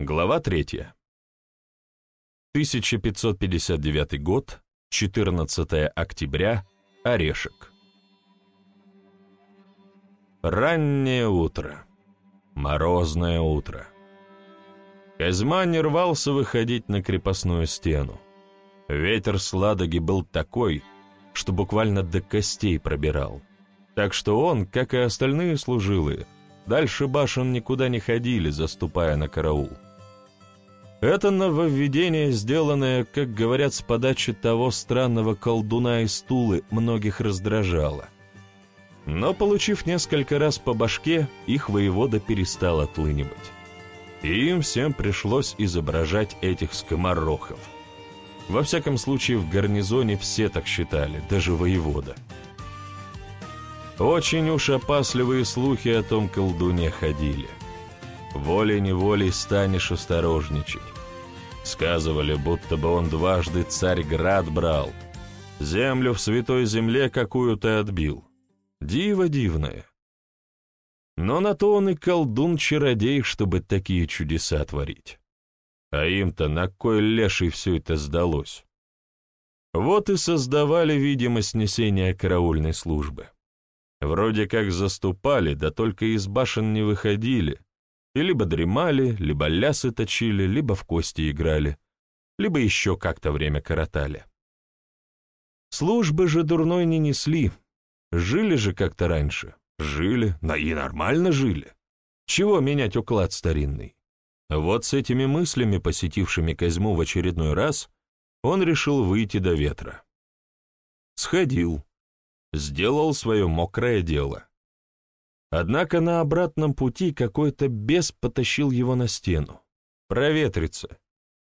Глава 3. 1559 год, 14 октября, Орешек. Раннее утро. Морозное утро. Козьма не рвался выходить на крепостную стену. Ветер с Ладоги был такой, что буквально до костей пробирал. Так что он, как и остальные служилые, дальше башен никуда не ходили, заступая на караул. Это нововведение, сделанное, как говорят, с подачи того странного колдуна из Тулы, многих раздражало. Но, получив несколько раз по башке, их воевода перестал отлынивать. И им всем пришлось изображать этих скоморохов. Во всяком случае, в гарнизоне все так считали, даже воевода. Очень уж опасливые слухи о том колдуне ходили волей-неволей станешь осторожничать. Сказывали, будто бы он дважды Царьград брал, землю в святой земле какую-то отбил. Диво дивное. Но на то он и колдун-чародей, чтобы такие чудеса творить. А им-то на кой леший все это сдалось? Вот и создавали видимость несения караульной службы. Вроде как заступали, да только из башен не выходили, и либо дремали, либо лясы точили, либо в кости играли, либо еще как-то время коротали. Службы же дурной не несли. Жили же как-то раньше. Жили, да и нормально жили. Чего менять уклад старинный? Вот с этими мыслями, посетившими Козьму в очередной раз, он решил выйти до ветра. Сходил. Сделал свое мокрое дело. Однако на обратном пути какой-то бес потащил его на стену. Проветриться.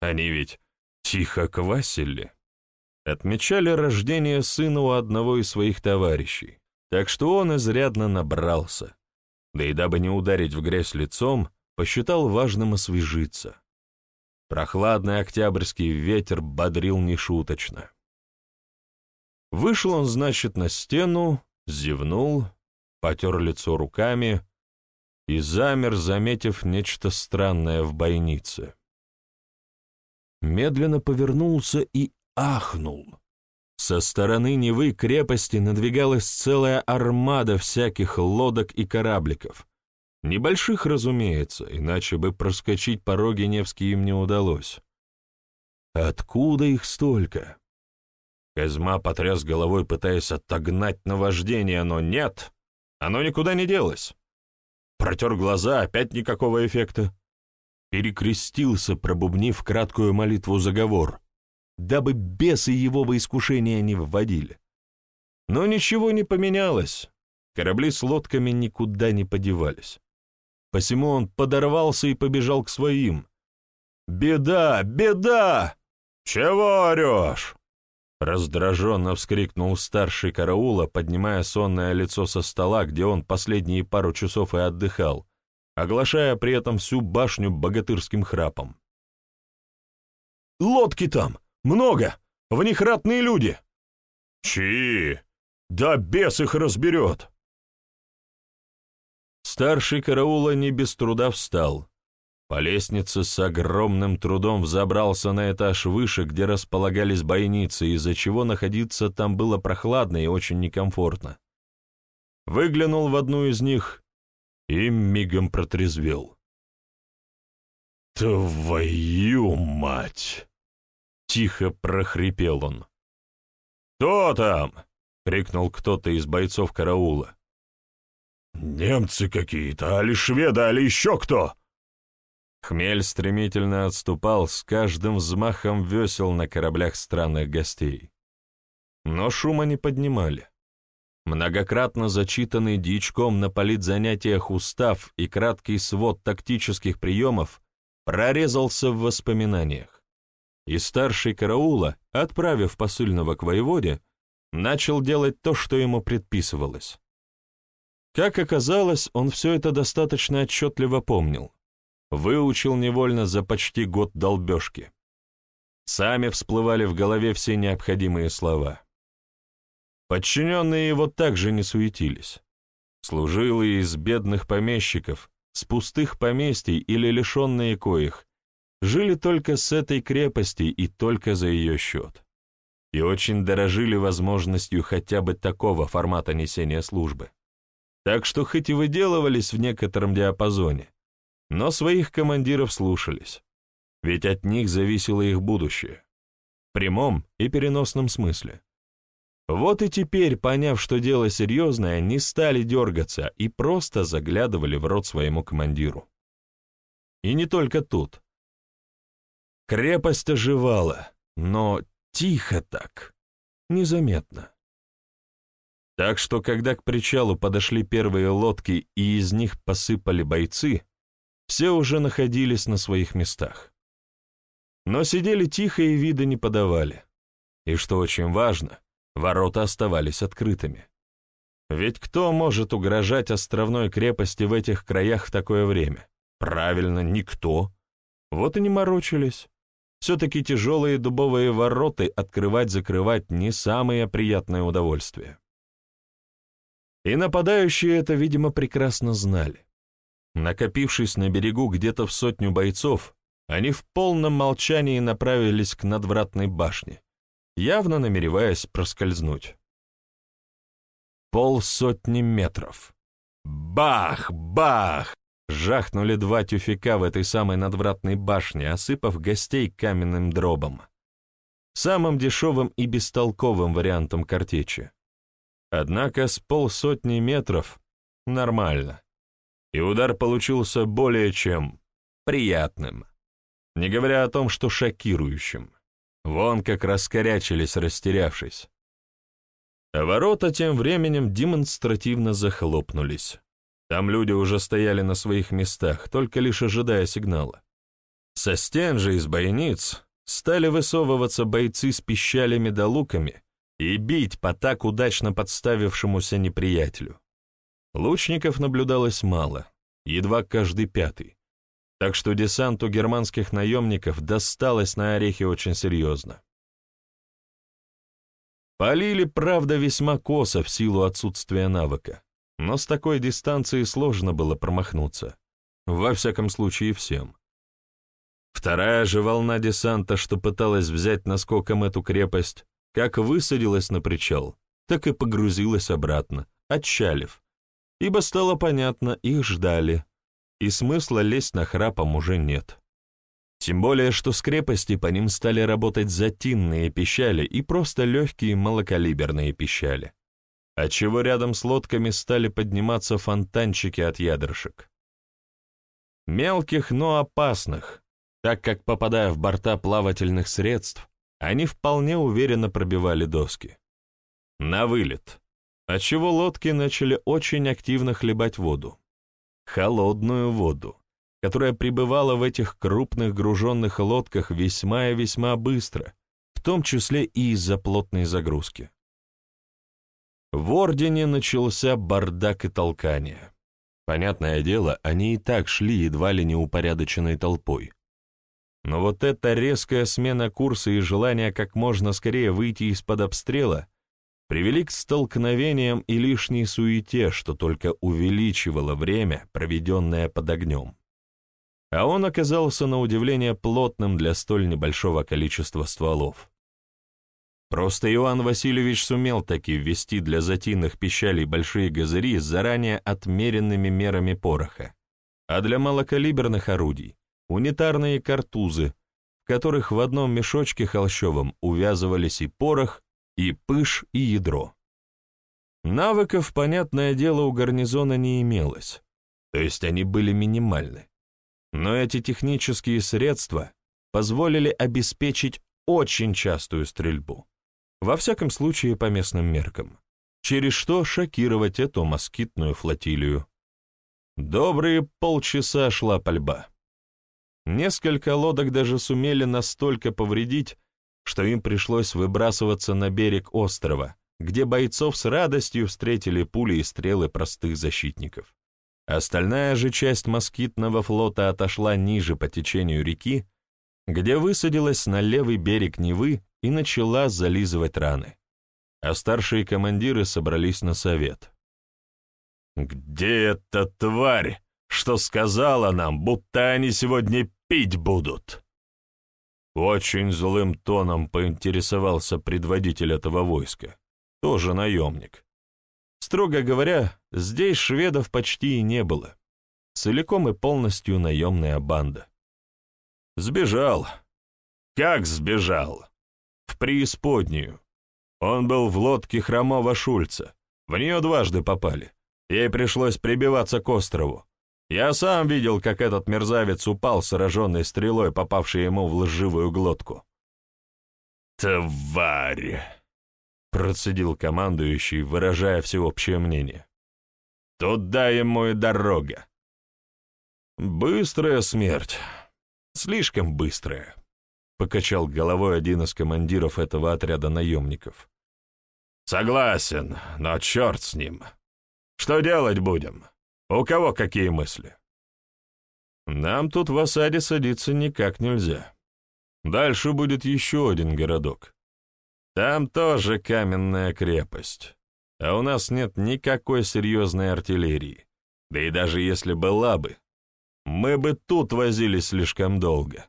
Они ведь тихо квасили. Отмечали рождение сына у одного из своих товарищей, так что он изрядно набрался. Да и дабы не ударить в грязь лицом, посчитал важным освежиться. Прохладный октябрьский ветер бодрил нешуточно. Вышел он, значит, на стену, зевнул, потер лицо руками и замер, заметив нечто странное в бойнице. Медленно повернулся и ахнул. Со стороны Невы крепости надвигалась целая армада всяких лодок и корабликов. Небольших, разумеется, иначе бы проскочить пороги Невские им не удалось. Откуда их столько? Козьма потряс головой, пытаясь отогнать наваждение, но нет. Оно никуда не делось. Протер глаза, опять никакого эффекта. Перекрестился, пробубнив краткую молитву-заговор, дабы бесы его во искушение не вводили. Но ничего не поменялось. Корабли с лодками никуда не подевались. Посему он подорвался и побежал к своим. «Беда! Беда! Чего орешь?» Раздраженно вскрикнул старший караула, поднимая сонное лицо со стола, где он последние пару часов и отдыхал, оглашая при этом всю башню богатырским храпом. «Лодки там! Много! В них ратные люди!» «Чьи? Да бес их разберет!» Старший караула не без труда встал, по лестнице с огромным трудом взобрался на этаж выше, где располагались бойницы, из-за чего находиться там было прохладно и очень некомфортно. Выглянул в одну из них и мигом протрезвел. «Твою мать!» — тихо прохрипел он. «Кто там?» — крикнул кто-то из бойцов караула. «Немцы какие-то, али шведы, али еще кто!» Хмель стремительно отступал с каждым взмахом весел на кораблях странных гостей. Но шума не поднимали. Многократно зачитанный дичком на политзанятиях устав и краткий свод тактических приемов прорезался в воспоминаниях. И старший караула, отправив посыльного к воеводе, начал делать то, что ему предписывалось. Как оказалось, он все это достаточно отчетливо помнил выучил невольно за почти год долбежки. Сами всплывали в голове все необходимые слова. Подчиненные его также не суетились. Служилые из бедных помещиков, с пустых поместий или лишенные коих, жили только с этой крепости и только за ее счет. И очень дорожили возможностью хотя бы такого формата несения службы. Так что хоть и выделывались в некотором диапазоне, но своих командиров слушались, ведь от них зависело их будущее, в прямом и переносном смысле. Вот и теперь, поняв, что дело серьезное, не стали дергаться и просто заглядывали в рот своему командиру. И не только тут. Крепость оживала, но тихо так, незаметно. Так что, когда к причалу подошли первые лодки и из них посыпали бойцы, все уже находились на своих местах. Но сидели тихо и вида не подавали. И что очень важно, ворота оставались открытыми. Ведь кто может угрожать островной крепости в этих краях в такое время? Правильно, никто. Вот и не морочились. Все-таки тяжелые дубовые вороты открывать-закрывать не самое приятное удовольствие. И нападающие это, видимо, прекрасно знали. Накопившись на берегу где-то в сотню бойцов, они в полном молчании направились к надвратной башне, явно намереваясь проскользнуть. Полсотни метров. Бах! Бах! Жахнули два тюфика в этой самой надвратной башне, осыпав гостей каменным дробом. Самым дешевым и бестолковым вариантом картечи. Однако с полсотни метров нормально. И удар получился более чем приятным. Не говоря о том, что шокирующим. Вон как раскорячились, растерявшись. А ворота тем временем демонстративно захлопнулись. Там люди уже стояли на своих местах, только лишь ожидая сигнала. Со стен же из бойниц стали высовываться бойцы с пищалями да луками и бить по так удачно подставившемуся неприятелю. Лучников наблюдалось мало, едва каждый пятый, так что десанту германских наемников досталось на орехи очень серьезно. Полили, правда, весьма косо в силу отсутствия навыка, но с такой дистанции сложно было промахнуться, во всяком случае всем. Вторая же волна десанта, что пыталась взять наскоком эту крепость, как высадилась на причал, так и погрузилась обратно, отчалив, ибо стало понятно, их ждали, и смысла лезть на храпом уже нет. Тем более, что с крепости по ним стали работать затинные пищали и просто легкие малокалиберные пищали, отчего рядом с лодками стали подниматься фонтанчики от ядрышек. Мелких, но опасных, так как, попадая в борта плавательных средств, они вполне уверенно пробивали доски. На вылет, отчего лодки начали очень активно хлебать воду. Холодную воду, которая прибывала в этих крупных груженных лодках весьма и весьма быстро, в том числе и из-за плотной загрузки. В Ордене начался бардак и толкание. Понятное дело, они и так шли едва ли не упорядоченной толпой, но вот эта резкая смена курса и желание как можно скорее выйти из-под обстрела привели к столкновениям и лишней суете, что только увеличивало время, проведенное под огнем. А он оказался на удивление плотным для столь небольшого количества стволов. Просто Иоанн Васильевич сумел таки ввести для затинных пищалей большие газыри с заранее отмеренными мерами пороха, а для малокалиберных орудий унитарные картузы, в которых в одном мешочке холщовом увязывались и порох, и пыш, и ядро. Навыков, понятное дело, у гарнизона не имелось, то есть они были минимальны. Но эти технические средства позволили обеспечить очень частую стрельбу, во всяком случае по местным меркам, через что шокировать эту москитную флотилию. Добрые полчаса шла пальба. Несколько лодок даже сумели настолько повредить, что им пришлось выбрасываться на берег острова, где бойцов с радостью встретили пули и стрелы простых защитников. Остальная же часть москитного флота отошла ниже по течению реки, где высадилась на левый берег Невы и начала зализывать раны. А старшие командиры собрались на совет. «Где эта тварь, что сказала нам, будто они сегодня пить будут!» Очень злым тоном поинтересовался предводитель этого войска, тоже наемник. Строго говоря, здесь шведов почти и не было. Целиком и полностью наемная банда. Сбежал. Как сбежал? В преисподнюю. Он был в лодке хромого Шульца. В нее дважды попали. Ей пришлось прибиваться к острову. Я сам видел, как этот мерзавец упал, сраженный стрелой, попавшей ему в лживую глотку. «Тварь!» — процедил командующий, выражая всеобщее мнение. «Туда ему и дорога!» «Быстрая смерть. Слишком быстрая», — покачал головой один из командиров этого отряда наемников. «Согласен, но черт с ним. Что делать будем?» У кого какие мысли? Нам тут в осаде садиться никак нельзя. Дальше будет еще один городок. Там тоже каменная крепость. А у нас нет никакой серьезной артиллерии. Да и даже если была бы, мы бы тут возились слишком долго.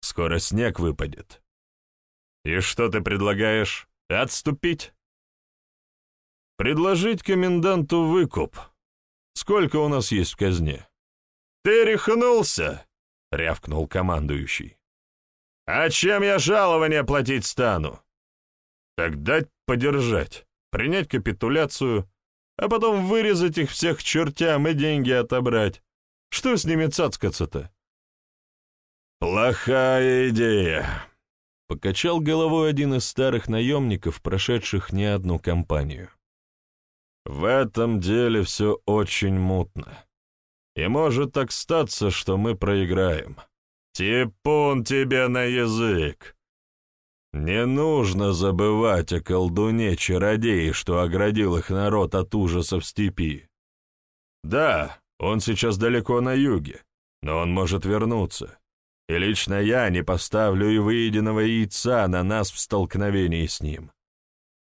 Скоро снег выпадет. И что ты предлагаешь? Отступить? Предложить коменданту выкуп, Сколько у нас есть в казне?» «Ты рехнулся?» — рявкнул командующий. «А чем я жалование платить стану?» «Так дать подержать, принять капитуляцию, а потом вырезать их всех чертям и деньги отобрать. Что с ними цацкаться-то?» «Плохая идея», — покачал головой один из старых наемников, прошедших не одну кампанию. В этом деле все очень мутно. И может так статься, что мы проиграем. Типун тебе на язык! Не нужно забывать о колдуне-чародее, что оградил их народ от ужасов степи. Да, он сейчас далеко на юге, но он может вернуться. И лично я не поставлю и выеденного яйца на нас в столкновении с ним.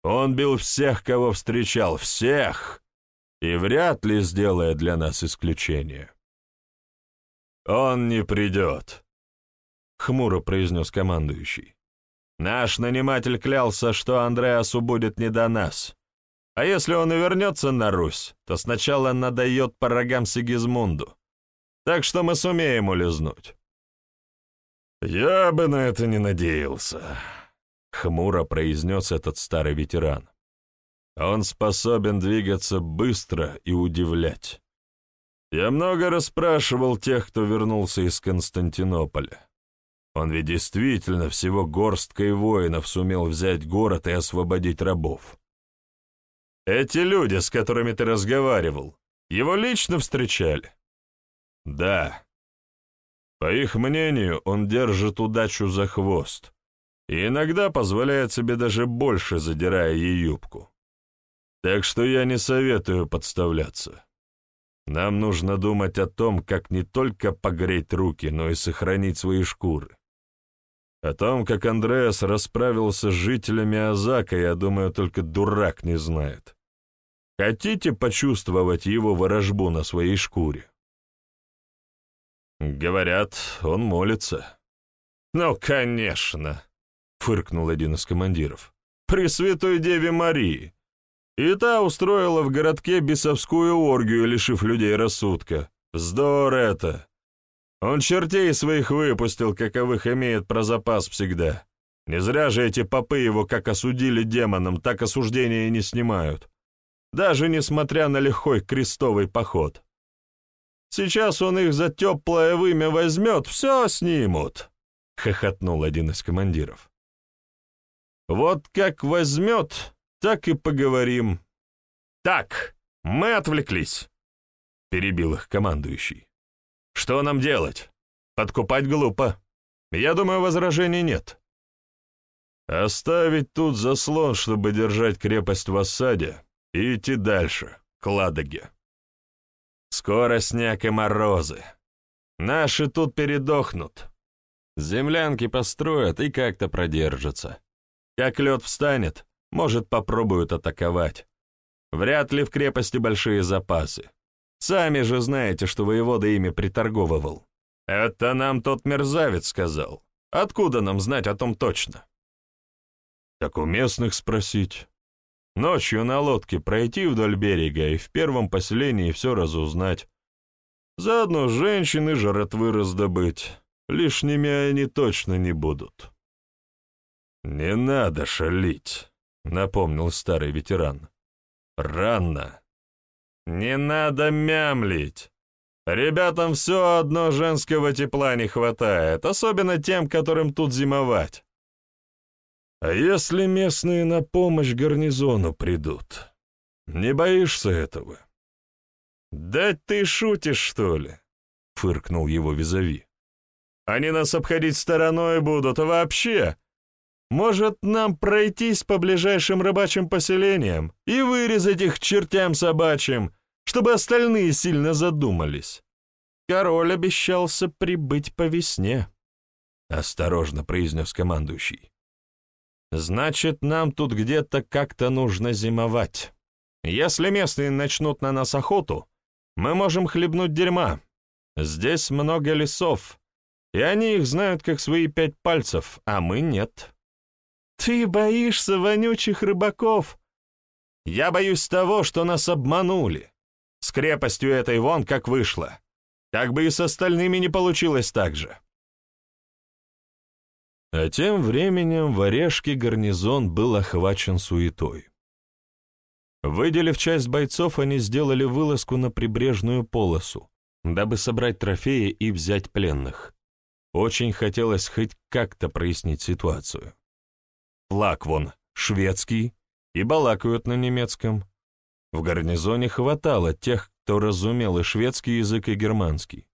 Он бил всех, кого встречал, всех, и вряд ли сделает для нас исключение. «Он не придет», — хмуро произнес командующий. «Наш наниматель клялся, что Андреасу будет не до нас. А если он и вернется на Русь, то сначала надает по рогам Сигизмунду. Так что мы сумеем улизнуть». «Я бы на это не надеялся», — хмуро произнес этот старый ветеран. «Он способен двигаться быстро и удивлять. Я много расспрашивал тех, кто вернулся из Константинополя. Он ведь действительно всего горсткой воинов сумел взять город и освободить рабов. Эти люди, с которыми ты разговаривал, его лично встречали?» «Да», по их мнению, он держит удачу за хвост, и иногда позволяет себе даже больше, задирая ей юбку. Так что я не советую подставляться. Нам нужно думать о том, как не только погреть руки, но и сохранить свои шкуры. О том, как Андреас расправился с жителями Азака, я думаю, только дурак не знает. Хотите почувствовать его ворожбу на своей шкуре? Говорят, он молится. Ну, конечно фыркнул один из командиров. «Пресвятой Деве Марии!» И та устроила в городке бесовскую оргию, лишив людей рассудка. Вздор это! Он чертей своих выпустил, каковых имеет про запас всегда. Не зря же эти попы его как осудили демоном, так осуждения и не снимают. Даже несмотря на лихой крестовый поход. Сейчас он их за теплое вымя возьмет, все снимут, — хохотнул один из командиров. Вот как возьмет, так и поговорим. Так, мы отвлеклись, — перебил их командующий. Что нам делать? Подкупать глупо. Я думаю, возражений нет. Оставить тут заслон, чтобы держать крепость в осаде, и идти дальше, к Ладоге. Скоро снег и морозы. Наши тут передохнут. Землянки построят и как-то продержатся. Как лед встанет, может, попробуют атаковать. Вряд ли в крепости большие запасы. Сами же знаете, что воевода ими приторговывал. Это нам тот мерзавец сказал. Откуда нам знать о том точно? Так у местных спросить. Ночью на лодке пройти вдоль берега и в первом поселении все разузнать. Заодно женщины жратвы раздобыть. Лишними они точно не будут. «Не надо шалить», — напомнил старый ветеран. «Рано». «Не надо мямлить. Ребятам все одно женского тепла не хватает, особенно тем, которым тут зимовать. А если местные на помощь гарнизону придут? Не боишься этого? Да ты шутишь, что ли? Фыркнул его визави. Они нас обходить стороной будут, а вообще... Может, нам пройтись по ближайшим рыбачьим поселениям и вырезать их чертям собачьим, чтобы остальные сильно задумались. Король обещался прибыть по весне, — осторожно произнес командующий. Значит, нам тут где-то как-то нужно зимовать. Если местные начнут на нас охоту, мы можем хлебнуть дерьма. Здесь много лесов, и они их знают как свои пять пальцев, а мы нет. Ты боишься вонючих рыбаков? Я боюсь того, что нас обманули. С крепостью этой вон как вышло. Как бы и с остальными не получилось так же. А тем временем в Орешке гарнизон был охвачен суетой. Выделив часть бойцов, они сделали вылазку на прибрежную полосу, дабы собрать трофеи и взять пленных. Очень хотелось хоть как-то прояснить ситуацию. Флаг вон шведский, и балакают на немецком. В гарнизоне хватало тех, кто разумел и шведский язык, и германский.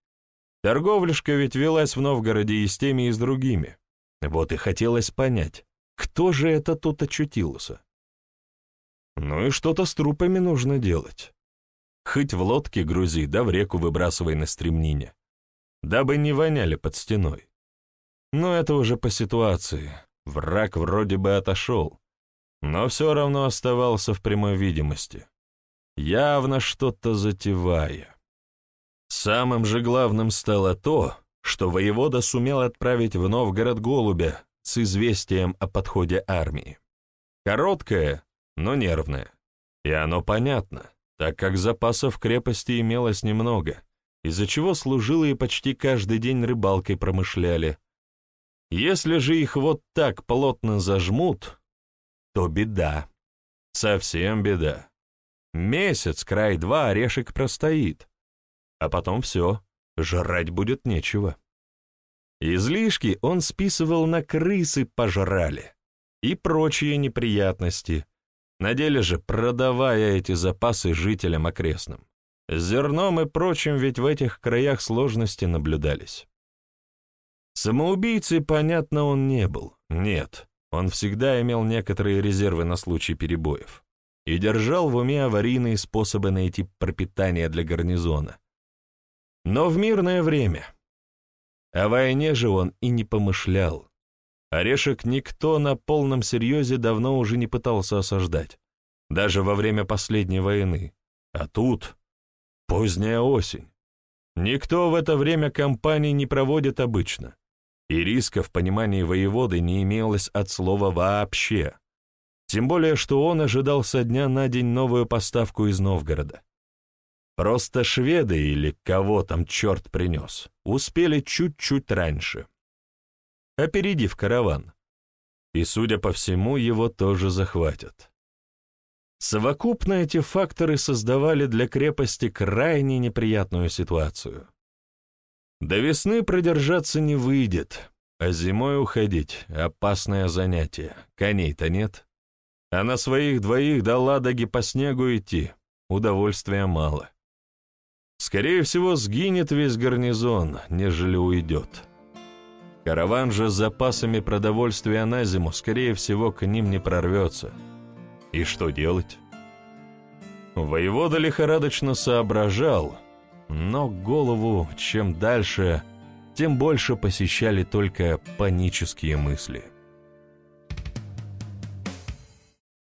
Торговляшка ведь велась в Новгороде и с теми, и с другими. Вот и хотелось понять, кто же это тут очутился. Ну и что-то с трупами нужно делать. Хоть в лодке грузи, да в реку выбрасывай на стремнине, дабы не воняли под стеной. Но это уже по ситуации. Враг вроде бы отошел, но все равно оставался в прямой видимости явно что-то затевая. Самым же главным стало то, что воевода сумел отправить в Новгород голубя с известием о подходе армии. Короткое, но нервное. И оно понятно, так как запасов крепости имелось немного, из-за чего служилые почти каждый день рыбалкой промышляли. Если же их вот так плотно зажмут, то беда. Совсем беда. Месяц, край-два орешек простоит. А потом все, жрать будет нечего. Излишки он списывал на крысы пожрали и прочие неприятности, на деле же продавая эти запасы жителям окрестным. С зерном и прочим ведь в этих краях сложности наблюдались. Самоубийцей, понятно, он не был. Нет, он всегда имел некоторые резервы на случай перебоев и держал в уме аварийные способы найти пропитание для гарнизона. Но в мирное время. О войне же он и не помышлял. Орешек никто на полном серьезе давно уже не пытался осаждать, даже во время последней войны. А тут поздняя осень. Никто в это время кампаний не проводит обычно, и риска в понимании воеводы не имелось от слова «вообще». Тем более, что он ожидал со дня на день новую поставку из Новгорода. Просто шведы или кого там черт принес, успели чуть-чуть раньше, опередив караван. И, судя по всему, его тоже захватят. Совокупно эти факторы создавали для крепости крайне неприятную ситуацию. До весны продержаться не выйдет, а зимой уходить — опасное занятие, коней-то нет. А на своих двоих до Ладоги по снегу идти удовольствия мало. Скорее всего, сгинет весь гарнизон, нежели уйдет. Караван же с запасами продовольствия на зиму, скорее всего, к ним не прорвется. И что делать? Воевода лихорадочно соображал, но голову чем дальше, тем больше посещали только панические мысли.